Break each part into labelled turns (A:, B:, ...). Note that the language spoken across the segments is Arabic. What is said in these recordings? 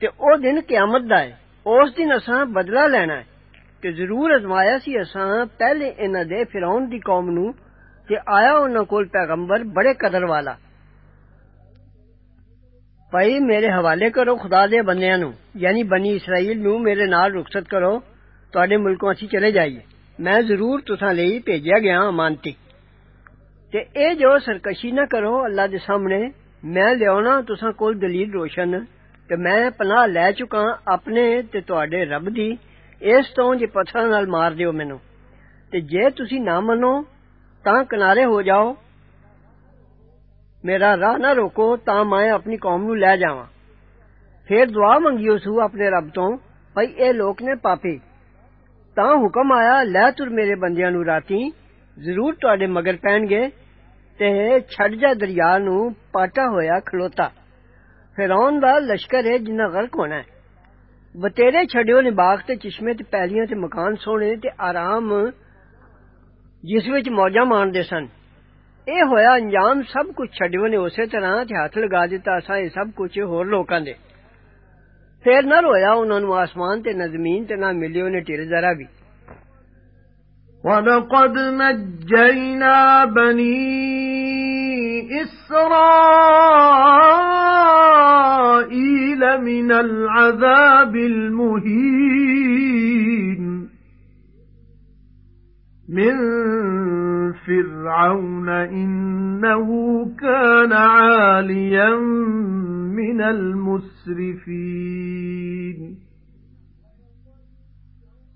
A: تے او دن قیامت دا ہے۔ اس دن اساں بدلہ لینا ہے۔ تے ضرور ازمایا سی اساں پہلے انہاں دے فرعون دی قوم نو تے آیا انہاں کول پیغمبر بڑے قدر والا۔ بھائی میرے حوالے کرو خدا دے بندیاں نو۔ یعنی بنی اسرائیل نو میرے نال رخصت کرو۔ تواڈے ملکوں اسی چلے جائیے۔ میں ضرور تساں لئی بھیجیا گیا ہاں امانتی۔ تے اے جو سرکشی نہ کرو اللہ دے سامنے، میں لیاونا تساں کول دلیل روشن۔ ਤੇ ਮੈਂ ਪਨਾਹ ਲੈ ਚੁੱਕਾ ਆਪਣੇ ਤੇ ਤੁਹਾਡੇ ਰੱਬ ਦੀ ਇਸ ਤੋਂ ਜੇ ਪੱਥਰਾਂ ਨਾਲ ਮਾਰ ਦਿਓ ਮੈਨੂੰ ਤੇ ਜੇ ਤੁਸੀਂ ਨਾ ਮੰਨੋ ਤਾਂ ਕਿਨਾਰੇ ਹੋ ਜਾਓ ਮੇਰਾ ਰਾਹ ਨਾ ਰੋਕੋ ਤਾਂ ਮੈਂ ਆਪਣੀ ਕੌਮ ਨੂੰ ਲੈ ਜਾਵਾਂ ਫੇਰ ਦੁਆ ਮੰਗਿਓ ਸੂ ਆਪਣੇ ਰੱਬ ਤੋਂ ਭਈ ਇਹ ਲੋਕ ਨੇ ਪਾਪੀ ਤਾਂ ਹੁਕਮ ਆਇਆ ਲੈ ਤੁਰ ਮੇਰੇ ਬੰਦਿਆਂ ਨੂੰ ਰਾਤੀ ਜ਼ਰੂਰ ਤੁਹਾਡੇ ਮਗਰ ਪੈਣਗੇ ਤੇ ਛੱਡ ਜਾ ਦਰਿਆ ਨੂੰ ਪਾਟਾ ਹੋਇਆ ਖਲੋਤਾ فرعون دا لشکر ہے جنہ غرق ہونا ہے۔ بتیرے چھڈیو نے باغ تے چشمے تے پیلیاں تے مکان سونے تے آرام جس وچ موجاں مان دے سن۔ اے ہویا انجام سب کچھ چھڈیو نے اسی طرح تے ہاتھ لگا دیتا اساں اے سب کچھ ہور لوکاں دے۔ پھر نہ رویا انہاں نو آسمان تے نہ زمین تے نہ ملیو نے ٹیر ذرا بھی۔
B: وَلَقَدْ نَجَّيْنَا بَنِي إِسْرَائِيلَ إِسْرَائِيلَ مِنَ الْعَذَابِ الْمُهِينِ. مِنْ فِرْعَوْنَ إِنَّهُ كَانَ عَالِيًا مِنَ الْمُسْرِفِينَ.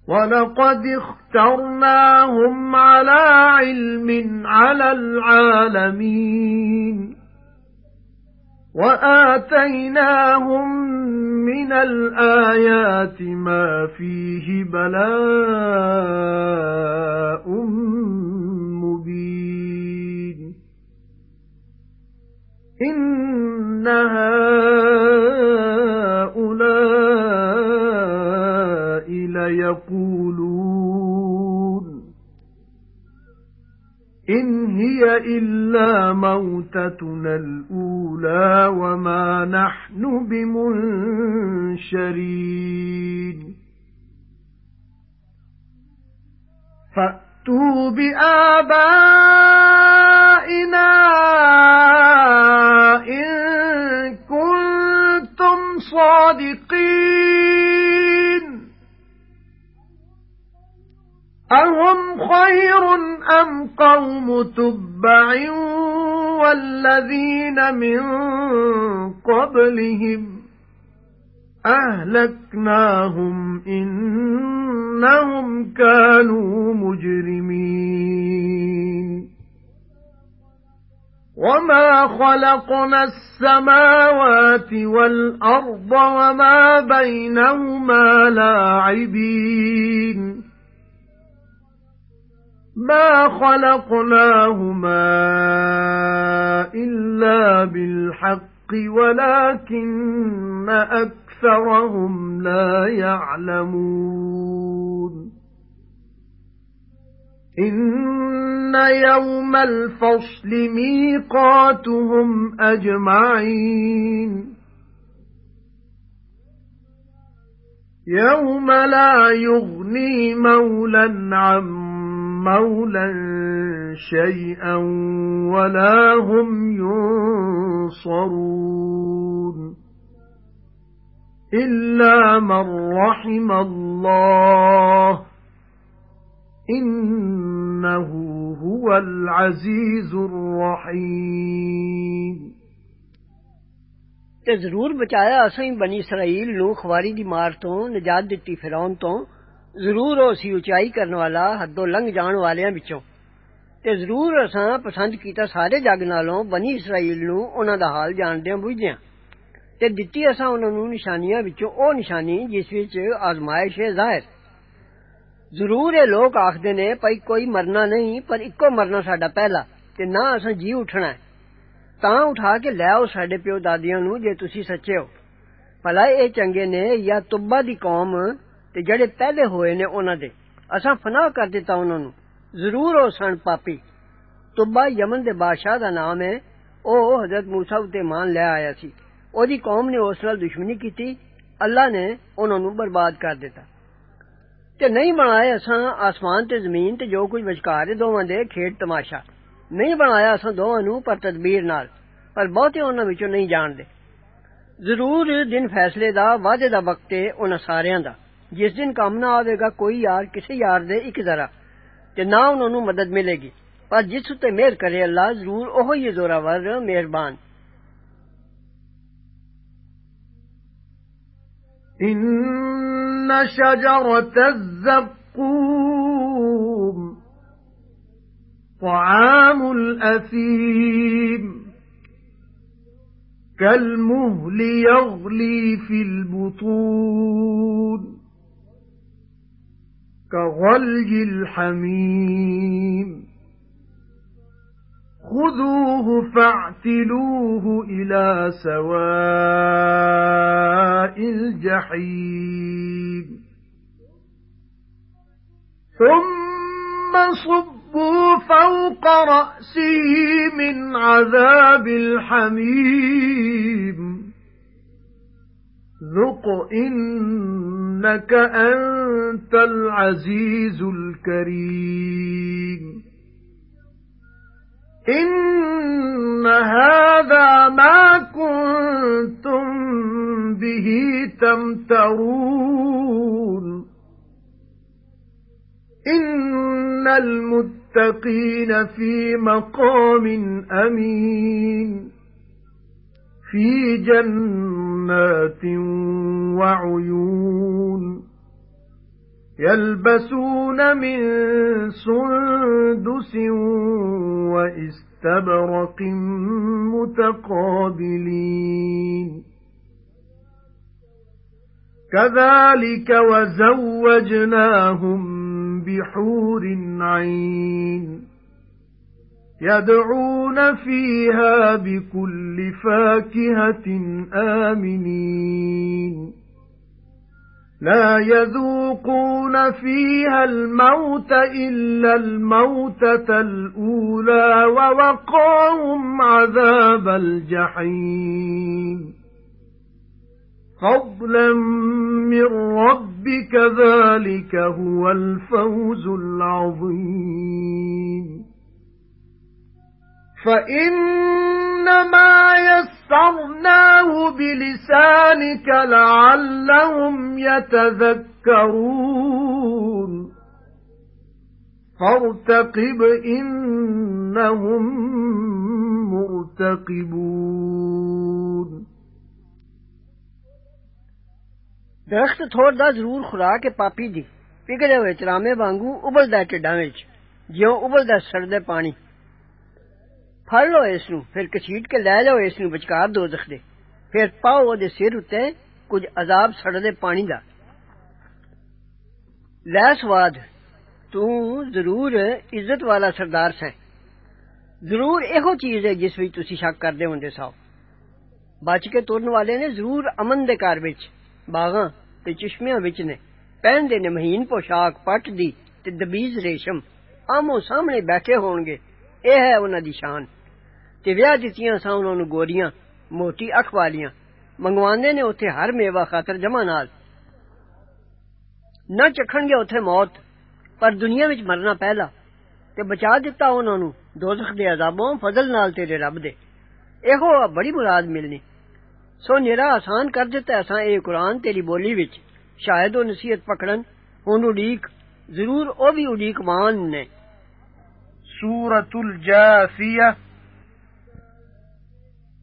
B: وَلَقَدِ اخْتَرْنَاهُمْ عَلَى عِلْمٍ عَلَى الْعَالَمِينَ. وَآتَيْنَاهُمْ مِنَ الْآيَاتِ مَا فِيهِ بَلَاءٌ مُبِينٌ. إِنَّ هَؤُلَاءِ لَيَقُولُونَ هِيَ إِلَّا مَوْتَتُنَا الْأُولَى وَمَا نَحْنُ بِمُنشَرِينَ. فَأْتُوا بِآبَائِنَا إِن كُنتُمْ صَادِقِينَ. أَهُمْ خَيْرٌ أَمْ قَوْمُ تُبَّعٍ وَالَّذِينَ مِن قَبْلِهِمْ أَهْلَكْنَاهُمْ إِنَّهُمْ كَانُوا مُجْرِمِينَ وَمَا خَلَقْنَا السَّمَاوَاتِ وَالْأَرْضَ وَمَا بَيْنَهُمَا لَاعِبِينَ مَا خَلَقْنَاهُمَا إِلَّا بِالْحَقِّ وَلَكِنَّ أَكْثَرَهُمْ لَا يَعْلَمُونَ إِنَّ يَوْمَ الْفَصْلِ مِيقَاتُهُمْ أَجْمَعِينَ يَوْمَ لَا يُغْنِي مَوْلًى عَن مولا شَيْئًا وَلَا هُمْ يُنصَرُونَ. إِلَّا مَن رَّحِمَ اللَّهُ إِنَّهُ هُوَ الْعَزِيزُ الرَّحِيمُ.
A: تے ضرور ضرور بچایا اسیں بنی اسرائیل نو خواری دی مار تو نجات دتی فرعون تو ضرور ہو سی اچائی کرن والا حدوں لنگ جان والیاں وچوں تے ضرور اساں پسند کیتا سارے جگ نالوں بنی اسرائیل نو انہاں دا حال جاندیاں بوجھیاں تے دتی اساں انہاں نو نشانیاں وچوں او نشانی جس وچ آزمائش ہے ظاہر ضرور اے لوگ آکھدے نے بھئی کوئی مرنا نہیں پر اکو مرنا ساڈا پہلا تے نہ اساں جی اٹھنا ہے تاں اٹھا کے لے آؤ ساڈے پیو دادیاں نو جے تسی سچے ہو بھلا اے چنگے نے یا تبا دی قوم ਤੇ ਜਿਹੜੇ ਪਹਿਲੇ ਹੋਏ ਨੇ ਉਹਨਾਂ ਦੇ ਅਸਾਂ ਫਨਾ ਕਰ ਦਿੱਤਾ ਉਹਨਾਂ ਨੂੰ ਜ਼ਰੂਰ ਉਹ ਸਣ ਪਾਪੀ ਤੁੱਬਾ ਯਮਨ ਦੇ ਬਾਦਸ਼ਾਹ ਦਾ ਨਾਮ ਹੈ ਉਹ ਹਜ਼ਰਤ موسی ਉਤੇ ਮਾਨ ਲੈ ਆਇਆ ਸੀ ਉਹਦੀ ਕੌਮ ਨੇ ਉਸ ਨਾਲ ਦੁਸ਼ਮਣੀ ਕੀਤੀ ਅੱਲਾ ਨੇ ਉਹਨਾਂ ਨੂੰ ਬਰਬਾਦ ਕਰ ਦਿੱਤਾ ਤੇ ਨਹੀਂ ਬਣਾਇਆ ਅਸਾਂ ਆਸਮਾਨ ਤੇ ਜ਼ਮੀਨ ਤੇ ਜੋ ਕੁਝ ਵਿਚਕਾਰ ਹੈ ਦੋਵਾਂ ਦੇ ਖੇਡ ਤਮਾਸ਼ਾ ਨਹੀਂ ਬਣਾਇਆ ਅਸਾਂ ਦੋਵਾਂ ਨੂੰ ਪਰ ਤਦਬੀਰ ਨਾਲ ਪਰ ਬਹੁਤੇ ਉਹਨਾਂ ਵਿੱਚੋਂ ਨਹੀਂ ਜਾਣਦੇ ਜ਼ਰੂਰ ਦਿਨ ਫੈਸਲੇ ਦਾ ਵਾਅਦੇ ਦਾ ਵਕਤ ਹੈ ਉਹਨਾਂ ਸਾਰਿਆਂ ਦਾ جس دن کام نہ آئے گا، کوئی یار کسی یار دے ایک ذرا تے نہ انہوں نے مدد ملے گی۔ پر جس تے میر کرے اللہ، ضرور اوہ یہ
B: زوراور مہربان۔ ان شجرت الزقوم طعام الأثيم كالمهل يغلي في البطون كَغَلْيِ الْحَمِيمِ. خُذُوهُ فَاعْتِلُوهُ إِلَى سَوَاءِ الْجَحِيمِ. ثُمَّ صُبُّوا فَوْقَ رَأْسِهِ مِنْ عَذَابِ الْحَمِيمِ. ذُقْ إِنَّكَ أَنْتَ الْعَزِيزُ الْكَرِيمُ. إِنَّ هَذَا مَا كُنتُم بِهِ تَمْتَرُونَ. إِنَّ الْمُتَّقِينَ فِي مَقَامٍ أَمِينٍ. فِي جَنَّاتٍ وَعُيُونٍ يَلْبَسُونَ مِن سُندُسٍ وَإِسْتَبْرَقٍ مُتَقَابِلِينَ. كَذَلِكَ وَزَوَّجْنَاهُم بِحُورٍ عِينٍ. يَدْعُونَ فِيهَا بِكُلِّ فَاكِهَةٍ آمِنِينَ. لَا يَذُوقُونَ فِيهَا الْمَوْتَ إِلَّا الْمَوْتَةَ الْأُولَى وَوَقَاهُمْ عَذَابَ الْجَحِيمِ. فَضْلًا مِنْ رَبِّكَ ذَلِكَ هُوَ الْفَوْزُ الْعَظِيمُ. فَإِنَّمَا يَسَّرْنَاهُ بِلِسَانِكَ لَعَلَّهُمْ يَتَذَكَّرُونَ فَارْتَقِبْ إِنَّهُمْ مُرْتَقِبُونَ
A: درخت تھوڑ دا ضرور خدا کے پاپی دی۔ پگڑے ہوئے چرامے وانگو ابلدا ٹڈاں وچ، جیوں ابلدا سڑدے پانی۔ ਫੜ ਲਓ ਇਸ ਨੂੰ ਫਿਰ ਕਸੀਟ ਕੇ ਲੈ ਜਾਓ ਇਸ ਨੂੰ ਵਿਚਕਾਰ ਦੋਜ਼ਖ ਦੇ ਫਿਰ ਪਾਓ ਉਹਦੇ ਸਿਰ ਉੱਤੇ ਕੁਝ ਅਜ਼ਾਬ ਸੜਦੇ ਪਾਣੀ ਦਾ ਲੈ ਸਵਾਦ ਤੂੰ ਜ਼ਰੂਰ ਇੱਜ਼ਤ ਵਾਲਾ ਸਰਦਾਰ ਸੈਂ ਜ਼ਰੂਰ ਇਹੋ ਚੀਜ਼ ਹੈ ਜਿਸ ਵਿੱਚ ਤੁਸੀਂ ਸ਼ੱਕ ਕਰਦੇ ਹੁੰਦੇ ਸਾਓ ਬਚ ਕੇ ਤੁਰਨ ਵਾਲੇ ਨੇ ਜ਼ਰੂਰ ਅਮਨ ਦੇ ਘਰ ਵਿੱਚ ਬਾਗਾਂ ਤੇ ਚਸ਼ਮਿਆਂ ਵਿੱਚ ਨੇ ਪਹਿਨਦੇ ਨੇ ਮਹੀਨ ਪੋਸ਼ਾਕ ਪੱਟ ਦੀ ਤੇ ਦਬੀਜ਼ ਰੇਸ਼ਮ ਆਮੋ ਸਾਹਮਣੇ ਬੈਠੇ ਹੋਣਗੇ ਇਹ ਹੈ ਉਹਨਾਂ ਦੀ ਸ਼ਾਨ ਤੇ ਵਿਆਹ ਦਿੱਤੀਆਂ ਸਾਂ ਉਹਨਾਂ ਨੂੰ ਗੋਰੀਆਂ ਮੋਟੀ ਅੱਖ ਵਾਲੀਆਂ ਮੰਗਵਾਉਂਦੇ ਨੇ ਉੱਥੇ ਹਰ ਮੇਵਾ ਖਾਤਰ ਜਮਾ ਨਾਲ ਨਾ ਚਖਣਗੇ ਉੱਥੇ ਮੌਤ ਪਰ ਦੁਨੀਆ ਵਿੱਚ ਮਰਨਾ ਪਹਿਲਾ ਤੇ ਬਚਾ ਦਿੱਤਾ ਉਹਨਾਂ ਨੂੰ ਦੋਜ਼ਖ ਦੇ ਅਜ਼ਾਬੋਂ ਫਜ਼ਲ ਨਾਲ ਤੇਰੇ ਰੱਬ ਦੇ ਇਹੋ ਬੜੀ ਮੁਰਾਦ ਮਿਲਣੀ ਸੋ ਨਿਹਰਾ ਆਸਾਨ ਕਰ ਦਿੱਤਾ ਅਸਾਂ ਇਹ ਕੁਰਾਨ ਤੇਰੀ ਬੋਲੀ ਵਿੱਚ ਸ਼ਾਇਦ ਉਹ ਨਸੀਹਤ ਪਕੜਨ ਹੁਣ ਉਡੀਕ ਜ਼ਰੂਰ ਉਹ ਵੀ ਉਡੀਕਮਾਨ ਨੇ
B: ਸੂਰਤੁਲ ਜਾਸੀਆ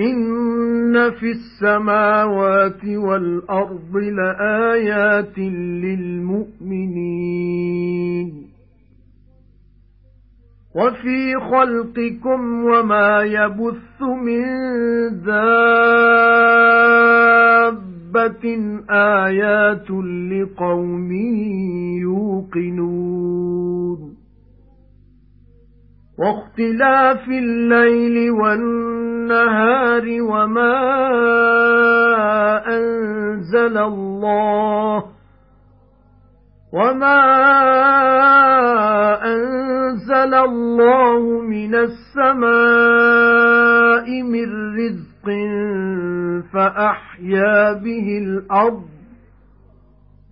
B: إِنَّ فِي السَّمَاوَاتِ وَالْأَرْضِ لَآيَاتٍ لِلْمُؤْمِنِينَ وَفِي خَلْقِكُمْ وَمَا يَبُثُّ مِن دَابَّةٍ آيَاتٌ لِقَوْمٍ يُوقِنُونَ وَاخْتِلَافِ اللَّيْلِ وَالنَّهَارِ وَمَا أَنزَلَ اللَّهُ وَمَا أَنزَلَ اللَّهُ مِنَ السَّمَاءِ مِن رِّزْقٍ فَأَحْيَا بِهِ الْأَرْضَ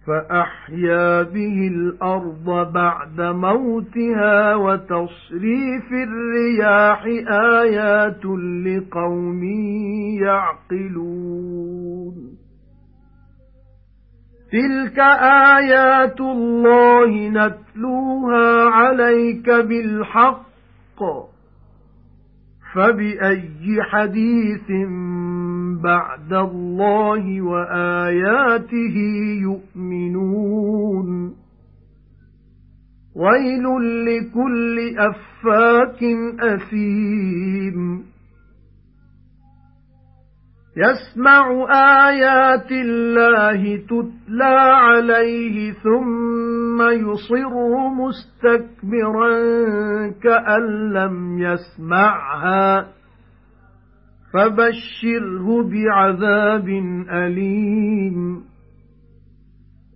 B: فَأَحْيَا بِهِ الْأَرْضَ بَعْدَ مَوْتِهَا وَتَصْرِيفِ الرِّيَاحِ آيَاتٌ لِقَوْمٍ يَعْقِلُونَ. تِلْكَ آيَاتُ اللَّهِ نَتْلُوهَا عَلَيْكَ بِالْحَقِّ. فَبِأَيِّ حَدِيثٍ بَعْدَ اللَّهِ وَآيَاتِهِ يُؤْمِنُونَ. وَيْلٌ لِكُلِّ أَفَّاكٍ أَثِيمٍ. يَسْمَعُ آيَاتِ اللَّهِ تُتْلَى عَلَيْهِ ثُمَّ يُصِرُّ مُسْتَكْبِرًا كَأَن لَّمْ يَسْمَعْهَا. فَبَشِّرْهُ بِعَذَابٍ أَلِيمٍ.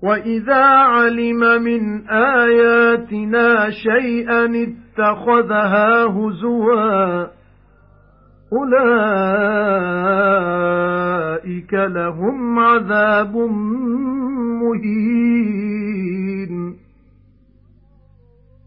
B: وَإِذَا عَلِمَ مِنْ آيَاتِنَا شَيْئًا اتَّخَذَهَا هُزُوًا أُولَئِكَ لَهُمْ عَذَابٌ مُهِينٌ.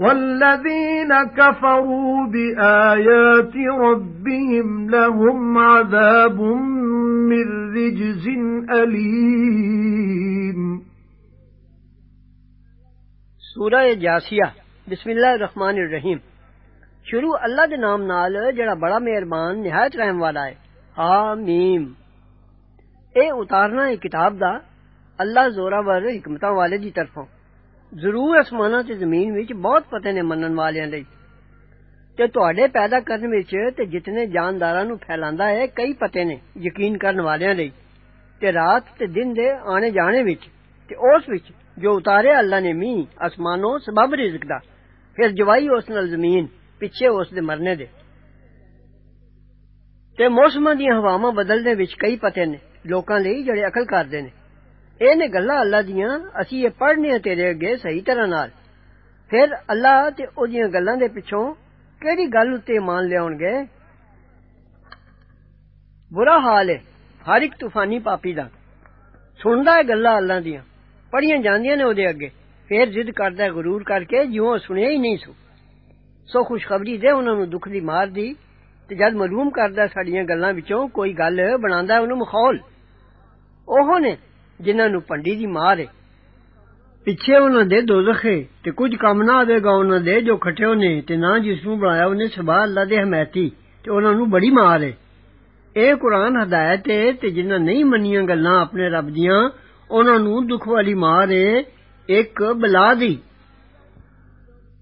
B: وَالَّذِينَ كَفَرُوا بِآيَاتِ رَبِّهِمْ لَهُمْ عَذَابٌ مِّن رِّجْزٍ أَلِيمٌ
A: سورہ جاسیہ بسم اللہ الرحمن الرحیم۔ شروع اللہ دے نام نال، جڑا بڑا مہربان، نہایت رحم والا ہے۔ حامیم اے اتارنا ہے کتاب دا، اللہ زوراور حکمتاں والے دی طرفوں ضرور اسماناں تے زمین وچ بہت پتے نے منن والیاں لئی تے تواڈے پیدا کرن وچ تے جتنے جانداراں نو پھیلاندا ہے کئی پتے نے یقین کرن والیاں لئی تے رات تے دن دے آنے جانے وچ تے اس وچ جو اتارے اللہ نے می اسمانوں سبب رزق دا پھر جوائی اس نال زمین ਪਿੱਛੇ ਉਸ ਦੇ ਮਰਨੇ ਦੇ ਤੇ ਮੌਸਮਾਂ ਦੀਆਂ ਹਵਾਵਾਂ ਬਦਲਦੇ ਵਿੱਚ ਕਈ ਪਤੇ ਨੇ ਲੋਕਾਂ ਲਈ ਜਿਹੜੇ ਅਕਲ ਕਰਦੇ ਨੇ ਇਹ ਨੇ ਗੱਲਾਂ ਅੱਲਾ ਦੀਆਂ ਅਸੀਂ ਇਹ ਪੜ੍ਹਨੀਆਂ ਤੇਰੇ ਅੱਗੇ ਸਹੀ ਤਰ੍ਹਾਂ ਨਾਲ ਫਿਰ ਅੱਲਾ ਤੇ ਉਹਦੀਆਂ ਗੱਲਾਂ ਦੇ ਪਿੱਛੋਂ ਕਿਹੜੀ ਗੱਲ ਉੱਤੇ ਮੰਨ ਲਿਆਉਣਗੇ ਬੁਰਾ ਹਾਲ ਹੈ ਹਰ ਇੱਕ ਤੂਫਾਨੀ ਪਾਪੀ ਦਾ ਸੁਣਦਾ ਹੈ ਗੱਲਾਂ ਅੱਲਾ ਦੀਆਂ ਪੜੀਆਂ ਜਾਂਦੀਆਂ ਨੇ ਉਹਦੇ ਅੱਗੇ ਫੇਰ ਜ਼ਿੱਦ ਕਰਦਾ ਹੈ ਗਰੂਰ ਕਰਕੇ ਜਿਉਂ ਸੁਣਿਆ ਹੀ ਨਹੀਂ ਸੋ ਸੋ ਖੁਸ਼ਖਬਰੀ ਦੇ ਉਹਨਾਂ ਨੂੰ ਦੁੱਖ ਦੀ ਮਾਰ ਦੀ ਤੇ ਜਦ ਮਾਲੂਮ ਕਰਦਾ ਸਾਡੀਆਂ ਗੱਲਾਂ ਵਿੱਚੋਂ ਕੋਈ ਗੱਲ ਬਣਾਉਂਦਾ ਉਹਨੂੰ ਮਖੌਲ ਉਹ ਨੇ ਜਿਨ੍ਹਾਂ ਨੂੰ ਪੰਡੀ ਦੀ ਮਾਰ ਹੈ ਪਿੱਛੇ ਉਹਨਾਂ ਦੇ ਦੋਜ਼ਖ ਹੈ ਤੇ ਕੁਝ ਕੰਮ ਨਾ ਆਵੇਗਾ ਉਹਨਾਂ ਦੇ ਜੋ ਖਟਿਓ ਨੇ ਤੇ ਨਾ ਜਿਸ ਨੂੰ ਬਣਾਇਆ ਉਹਨੇ ਸਬਾ ਅੱਲਾ ਦੇ ਹਮਾਇਤੀ ਤੇ ਉਹਨਾਂ ਨੂੰ ਬੜੀ ਮਾਰ ਹੈ ਇਹ ਕੁਰਾਨ ਹਦਾਇਤ ਹੈ ਤੇ ਜਿਨ੍ਹਾਂ ਨਹੀਂ ਮੰਨੀਆਂ ਗੱਲਾਂ ਆਪਣੇ ਰੱਬ ਦੀਆਂ ਉਹਨਾਂ ਨੂੰ ਦੁੱਖ ਵਾਲੀ ਮਾਰ ਹੈ ਇੱਕ ਬਲਾ ਦੀ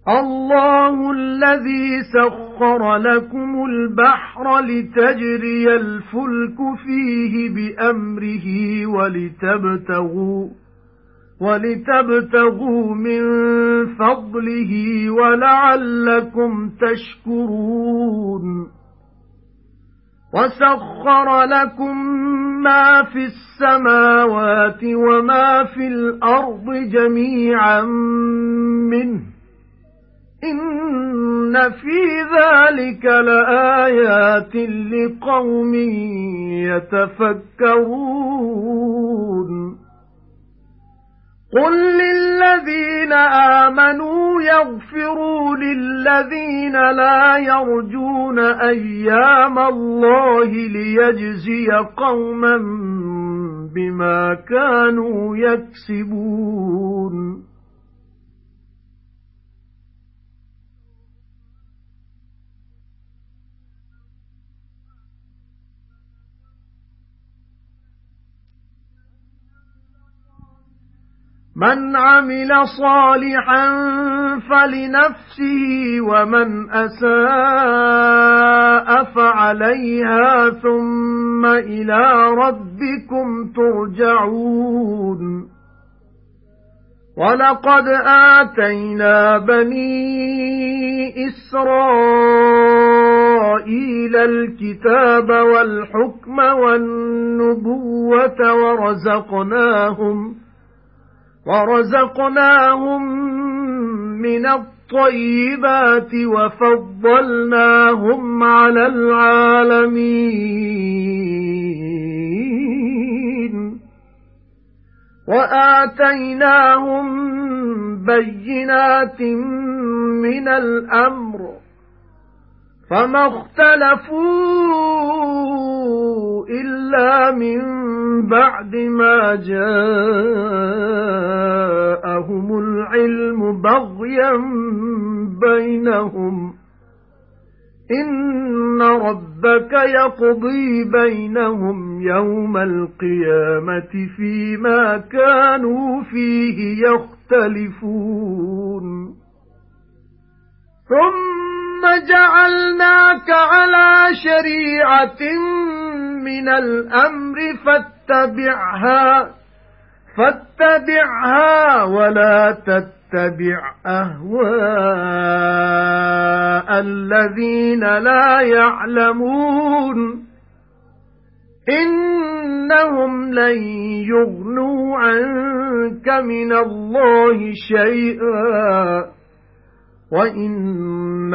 B: الله الذي سخر لكم البحر لتجري الفلك فيه بأمره ولتبتغوا ولتبتغوا من فضله ولعلكم تشكرون. وَسَخَّرَ لَكُم مَا فِي السَّمَاوَاتِ وَمَا فِي الْأَرْضِ جَمِيعًا مِنْهُ. إِنَّ فِي ذَلِكَ لَآيَاتٍ لِقَوْمٍ يَتَفَكَّرُونَ قُل لِّلَّذِينَ آمَنُوا يَغْفِرُوا لِلَّذِينَ لَا يَرْجُونَ أَيَّامَ اللَّهِ لِيَجْزِيَ قَوْمًا بِمَا كَانُوا يَكْسِبُونَ مَنْ عَمِلَ صَالِحًا فَلِنَفْسِهِ وَمَنْ أَسَاءَ فَعَلَيْهَا ثُمَّ إِلَى رَبِّكُمْ تُرْجَعُونَ. وَلَقَدْ آتَيْنَا بَنِي إِسْرَائِيلَ الْكِتَابَ وَالْحُكْمَ وَالنُّبُوَّةَ وَرَزَقْنَاهُمْ وَرَزَقْنَاهُمْ مِنَ الطَّيِّبَاتِ وَفَضَّلْنَاهُمْ عَلَى الْعَالَمِينَ وَآتَيْنَاهُمْ بَيِّنَاتٍ مِنَ الْأَمْرِ فَمَا اخْتَلَفُوا إِلَّا مِن بَعْدِ مَا جَاءَهُمُ الْعِلْمُ بَغْيًا بَيْنَهُمْ. إِنَّ رَبَّكَ يَقْضِي بَيْنَهُمْ يَوْمَ الْقِيَامَةِ فِيمَا كَانُوا فِيهِ يَخْتَلِفُونَ. ثُمَّ جَعَلْنَاكَ عَلَى شَرِيعَةٍ مِنَ الْأَمْرِ فَاتَّبِعْهَا فَاتَّبِعْهَا وَلَا تَتَّبِعْ أَهْوَاءَ الَّذِينَ لَا يَعْلَمُونَ. إِنَّهُمْ لَن يُغْنُوا عَنكَ مِنَ اللَّهِ شَيْئًا وَإِنَّ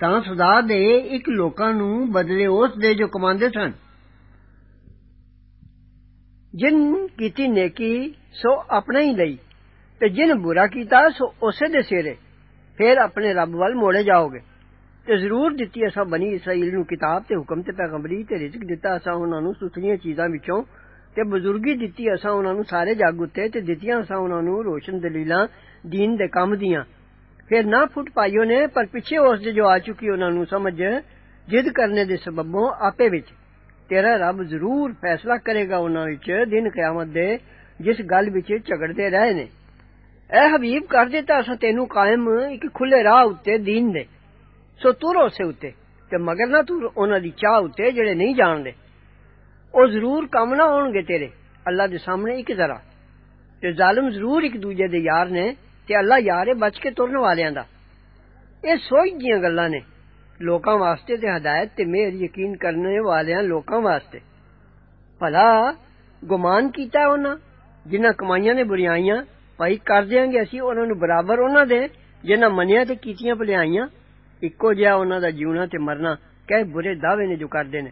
A: ਤਾਂ ਸਦਾ ਦੇ ਇੱਕ ਲੋਕਾਂ ਨੂੰ ਬਦਲੇ ਉਸ ਦੇ ਜੋ ਕਮਾਉਂਦੇ ਸਨ ਜਿਨ ਕੀਤੀ ਨੇਕੀ ਸੋ ਆਪਣੇ ਹੀ ਲਈ ਤੇ ਜਿਨ ਬੁਰਾ ਕੀਤਾ ਸੋ ਉਸੇ ਦੇ ਸਿਰੇ ਫਿਰ ਆਪਣੇ ਰੱਬ ਵੱਲ ਮੋੜੇ ਜਾਓਗੇ ਤੇ ਜ਼ਰੂਰ ਦਿੱਤੀ ਅਸਾਂ ਬਣੀ ਇਸਰਾਈਲ ਨੂੰ ਕਿਤਾਬ ਤੇ ਹੁਕਮ ਤੇ ਪੈਗੰਬਰੀ ਤੇ ਰਿਜ਼ਕ ਦਿੱਤਾ ਅਸਾਂ ਉਹਨਾਂ ਨੂੰ ਸੁਥਰੀਆਂ ਚੀਜ਼ਾਂ ਵਿੱਚੋਂ ਤੇ ਬਜ਼ੁਰਗੀ ਦਿੱਤੀ ਅਸਾਂ ਉਹਨਾਂ ਨੂੰ ਸਾਰੇ ਜੱਗ ਉੱਤੇ ਤੇ ਦਿੱਤੀਆਂ ਅਸਾਂ ਉਹਨਾਂ ਨੂੰ ਰੋਸ਼ਨ ਦਲੀਲਾਂ دین ਦੇ ਕੰਮ ਦੀਆਂ پھر نہ پھٹ پائی انہیں پر پیچھے اس جو آ چکی انہوں نے سمجھ جد کرنے دے سببوں آپے وچ تیرا رب ضرور فیصلہ کرے گا انہاں وچ دن قیامت دے جس گل وچ جھگڑدے رہے نے اے حبیب کر دیتا اساں تینو قائم ایک کھلے راہ اُتے دین دے سو تو روسے اُتے تے مگر نہ تو انہاں دی چاہ اُتے جڑے نہیں جان دے او ضرور کم نہ ہون گے تیرے اللہ دے سامنے ایک ذرا تے ظالم ضرور ایک دوجے تے اللہ یار بچ کے ترن والیاں دا۔ اے سوچ دیاں گلاں نے۔ لوکاں واسطے تے ہدایت تے مہر یقین کرنے والیاں لوکاں واسطے۔ بھلا گمان کیتا انہاں، جنہاں کمائیاں نے بریائیاں، بھائی کر دیا گیا اسی، انہاں نو برابر انہاں دے، جنہاں منیا تے کیتیاں بھلائیاں اکو جہا انہاں دا جیونا تے مرنا کیہ برے دعوے نے جو کردے نے۔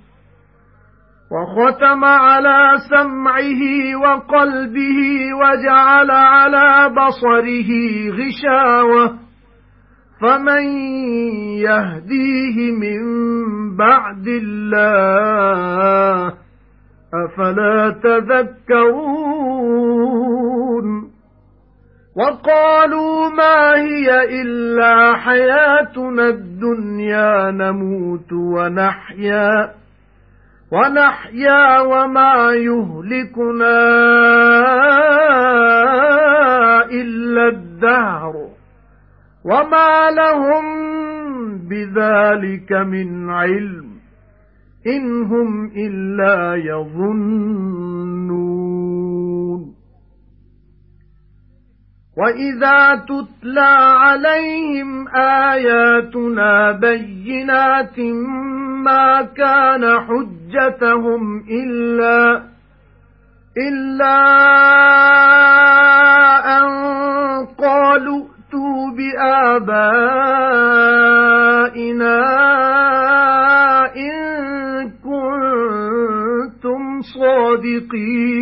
B: وَخَتَمَ عَلَى سَمْعِهِ وَقَلْبِهِ وَجَعَلَ عَلَى بَصَرِهِ غِشَاوَةً. فَمَن يَهْدِيهِ مِن بَعْدِ اللَّهِ أَفَلَا تَذَكَّرُونَ؟ وَقَالُوا مَا هِيَ إِلَّا حَيَاتُنَا الدُّنْيَا نَمُوتُ وَنَحْيَا. وَنَحْيَا وَمَا يُهْلِكُنَا إِلَّا الدَّهْرُ وَمَا لَهُم بِذَلِكَ مِنْ عِلْمٍ إِنْ هُمْ إِلَّا يَظُنُّونَ. وَإِذَا تُتْلَى عَلَيْهِمْ آيَاتُنَا بَيِّنَاتٍ مَا كَانَ حُجَّتُهُمْ إِلَّا إِلَّا أَن قَالُوا ائْتُوا بِآبَائِنَا إِن كُنتُمْ صَادِقِينَ.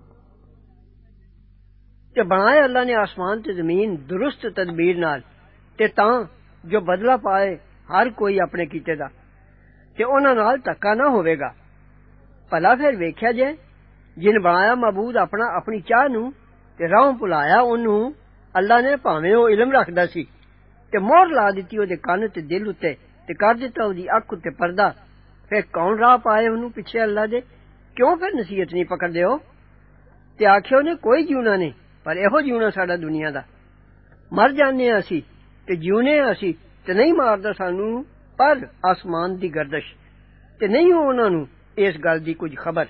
A: تے بنائے اللہ نے آسمان تے زمین درست تدبیر نال تے تاں جو بدلہ پائے ہر کوئی اپنے کیتے دا۔ تے انہاں نال تکا نہ ہوے گا۔ بھلا پھر ویکھیا جے، جن بنایا معبود اپنا اپنی چاہ نو تے راہوں بلایا اونوں اللہ نے پاویں او علم رکھدا سی۔ تے مہر لا دتی او دے کان تے دل اُتے تے کر دتا او دی اکھ تے پردہ۔ پھر کون راہ پائے اونوں پیچھے اللہ دے؟ کیوں پھر نصیحت نہیں پکڑ دیو تے آکھیو نے کوئی جیونا نہیں۔ ਪਰ ਇਹੋ ਜਿਉਣਾ ਸਾਡਾ ਦੁਨੀਆ ਦਾ ਮਰ ਜਾਂਦੇ ਆ ਅਸੀਂ ਤੇ ਜਿਉਨੇ ਆ ਅਸੀਂ ਤੇ ਨਹੀਂ ਮਾਰਦਾ ਸਾਨੂੰ ਪਰ ਆਸਮਾਨ ਦੀ ਗਰਦਸ਼ ਤੇ ਨਹੀਂ ਉਹਨਾਂ ਨੂੰ ਇਸ ਗੱਲ ਦੀ ਕੁਝ ਖਬਰ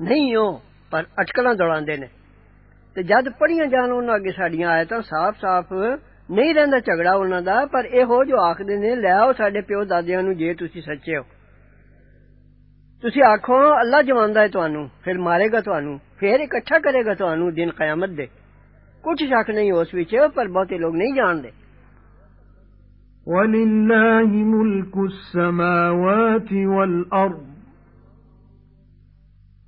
A: ਨਹੀਂ ਉਹ ਪਰ ਅਟਕਲਾਂ ਦੌੜਾਉਂਦੇ ਨੇ ਤੇ ਜਦ ਪੜੀਆਂ ਜਾਣ ਉਹਨਾਂ ਅੱਗੇ ਸਾਡੀਆਂ ਆਇਤਾਂ ਸਾਫ਼-ਸਾਫ਼ ਨਹੀਂ ਰਹਿੰਦਾ ਝਗੜਾ ਉਹਨਾਂ ਦਾ ਪਰ ਇਹੋ ਜੋ ਆਖਦੇ ਨੇ ਲੈ ਆਓ ਸਾਡੇ ਪਿਓ ਦਾਦਿਆਂ ਨੂੰ ਜੇ ਤੁਸੀਂ ਸੱਚੇ ਹੋ ਤੁਸੀਂ ਆਖੋ ਅੱਲਾ ਜਵਾਂਦਾ ਹੈ ਤੁਹਾਨੂੰ ਫਿਰ ਮਾਰੇਗਾ ਤੁਹਾਨੂੰ ਫਿਰ ਇਕੱਠਾ ਕਰੇਗਾ ਤੁਹਾਨੂੰ ਦਿਨ ਕਿਆਮਤ ਦੇ ਕੁਝ ਸ਼ੱਕ ਨਹੀਂ ਉਸ ਵਿੱਚ ਪਰ ਬਹੁਤੇ ਲੋਕ ਨਹੀਂ ਜਾਣਦੇ
B: وَلِلَّهِ مُلْكُ السَّمَاوَاتِ وَالْأَرْضِ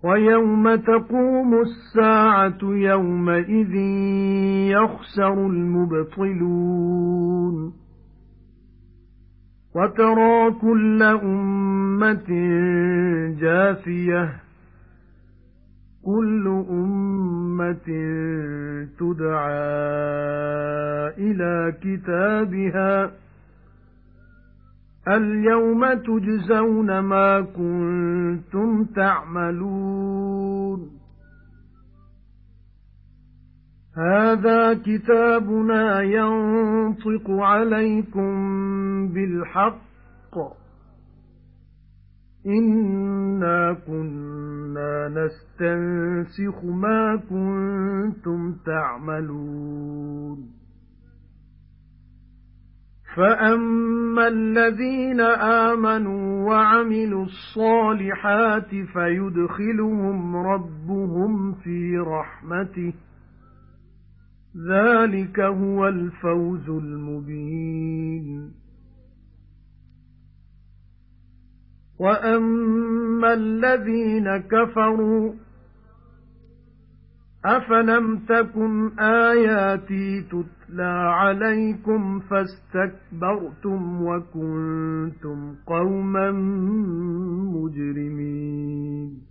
B: وَيَوْمَ تَقُومُ السَّاعَةُ يَوْمَئِذٍ يَخْسَرُ الْمُبْطِلُونَ وَتَرَى كُلَّ أُمَّةٍ جَاثِيَةً كُلُّ أُمَّةٍ تُدْعَى إِلَى كِتَابِهَا. الْيَوْمَ تُجْزَوْنَ مَا كُنتُمْ تَعْمَلُونَ. هَذَا كِتَابُنَا يَنطِقُ عَلَيْكُمْ بِالْحَقِّ. إِنَّا كُنَّا نَسْتَنسِخُ مَا كُنتُمْ تَعْمَلُونَ. فَأَمَّا الَّذِينَ آمَنُوا وَعَمِلُوا الصَّالِحَاتِ فَيُدْخِلُهُمْ رَبُّهُمْ فِي رَحْمَتِهِ. ذَلِكَ هُوَ الْفَوْزُ الْمُبِينُ. وَأَمَّا الَّذِينَ كَفَرُوا أَفَلَمْ تَكُنْ آيَاتِي تُتْلَى عَلَيْكُمْ فَاسْتَكْبَرْتُمْ وَكُنْتُمْ قَوْمًا مُجْرِمِينَ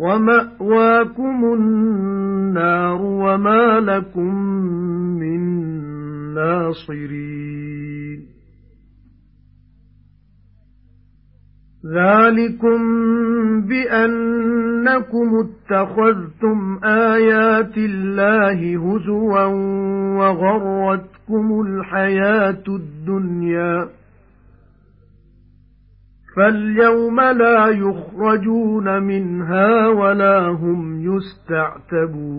B: وَمَأْوَاكُمُ النَّارُ وَمَا لَكُمْ مِنْ نَاصِرِينَ ذَلِكُمْ بِأَنَّكُمُ اتَّخَذْتُمْ آيَاتِ اللَّهِ هُزُوًا وَغَرَّتْكُمُ الْحَيَاةُ الدُّنْيَا فَالْيَوْمَ لَا يُخْرَجُونَ مِنْهَا وَلَا هُمْ يُسْتَعْتَبُونَ.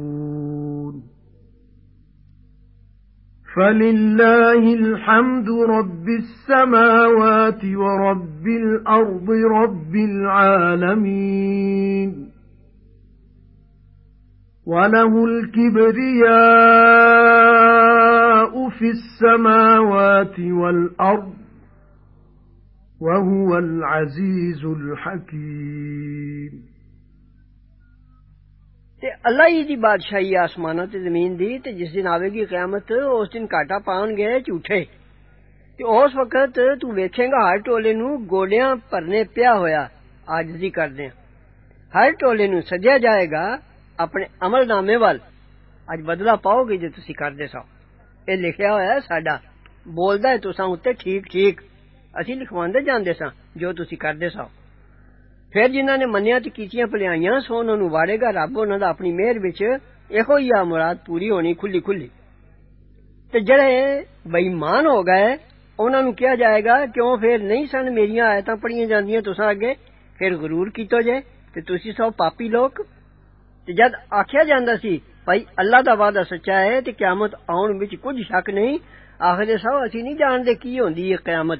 B: فَلِلَّهِ الْحَمْدُ رَبِّ السَّمَاوَاتِ وَرَبِّ الْأَرْضِ رَبِّ الْعَالَمِينَ. وَلَهُ الْكِبْرِيَاءُ فِي السَّمَاوَاتِ وَالْأَرْضِ وهو العزيز الحكيم.
A: تے اللہ ہی دی بادشاہی آسمانہ تے زمین دی تے جس دن آوے گی قیامت اس دن گھاٹا پاؤن گے جھوٹے۔ تے اس وقت تو ویکھے گا ہر ٹولے نو گوڈیاں پرنے پیا ہویا عاجزی کر دیاں ہر ٹولے نو سدیا جائے گا اپنے عمل نامے وال۔ آج بدلہ پاؤ گے جے تسی کردے سو۔ اے لکھیا ہویا ہے ساڈا بولدا ہے تساں اوتے ٹھیک ٹھیک۔ اسی لکھواندے جاندے سا جو تسی کردے سا پھر جنہاں نے منیا تے کیتیاں بھلیاں سو انہاں نو واڑے گا رب انہاں دا اپنی مہر وچ ایہو ہی آ مراد پوری ہونی کھلی کھلی تے جڑے بے ایمان ہو گئے انہاں نو کیا جائے گا کیوں پھر نہیں سن میری آیتاں پڑھیاں جاندیاں تساں اگے پھر غرور کیتو جے تے تسی سو پاپی لوگ تے جد آکھیا جاندا سی بھائی اللہ دا وعدہ سچا ہے تے قیامت آن وچ کچھ شک نہیں آخر سو اسی نہیں جان دے کی ہوندی قیامت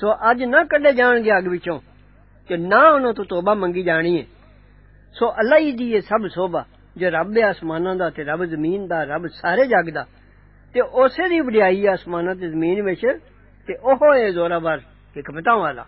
A: سو اج نہ کڈے جان گے اگ وچوں کہ نہ انہاں تو توبہ منگی جانی ہے۔ سو اللہ ہی دی سب سوبھا جو رب آسمان دا تے رب زمین دا، رب سارے جگ دا۔ تے اسے دی وڈیائی آسماناں تے زمین وچ، تے اوہو اے زور آور حکمتاں والا۔